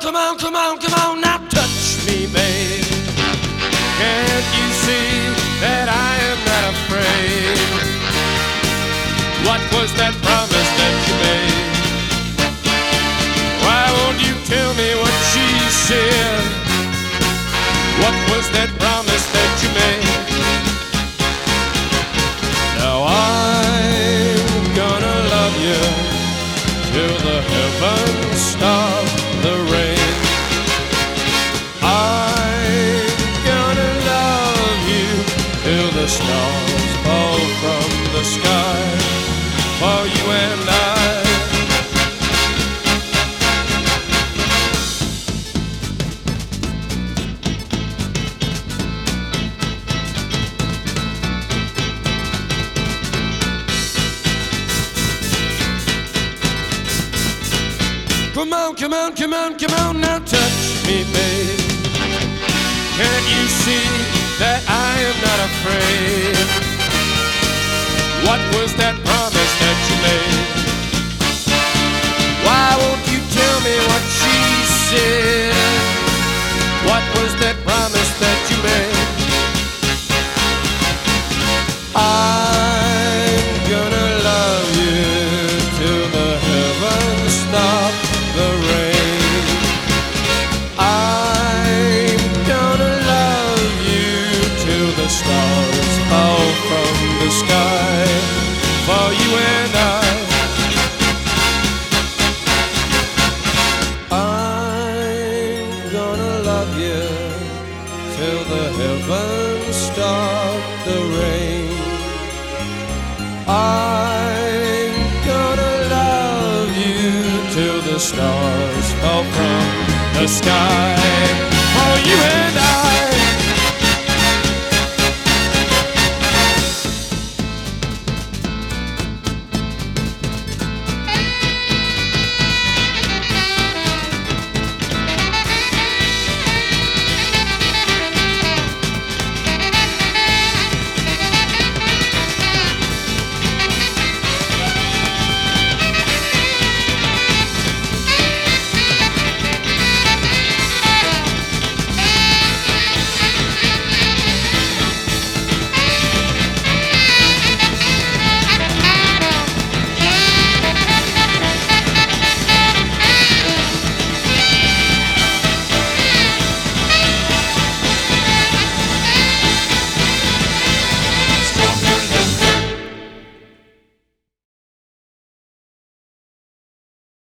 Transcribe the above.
Come on, come on, come on, come on, now touch me, babe. Can't you see that I am not afraid? What was that promise that you made? Why won't you tell me what she said? What was that promise that you made? Now I'm gonna love you till the heavens stop Come on, come on, come on, come on, now touch me, babe. Can't you see that I am not afraid? What was that promise that you made? You and I. I'm gonna love you till the heavens stop the rain. I'm gonna love you till the stars fall from the sky for you and I.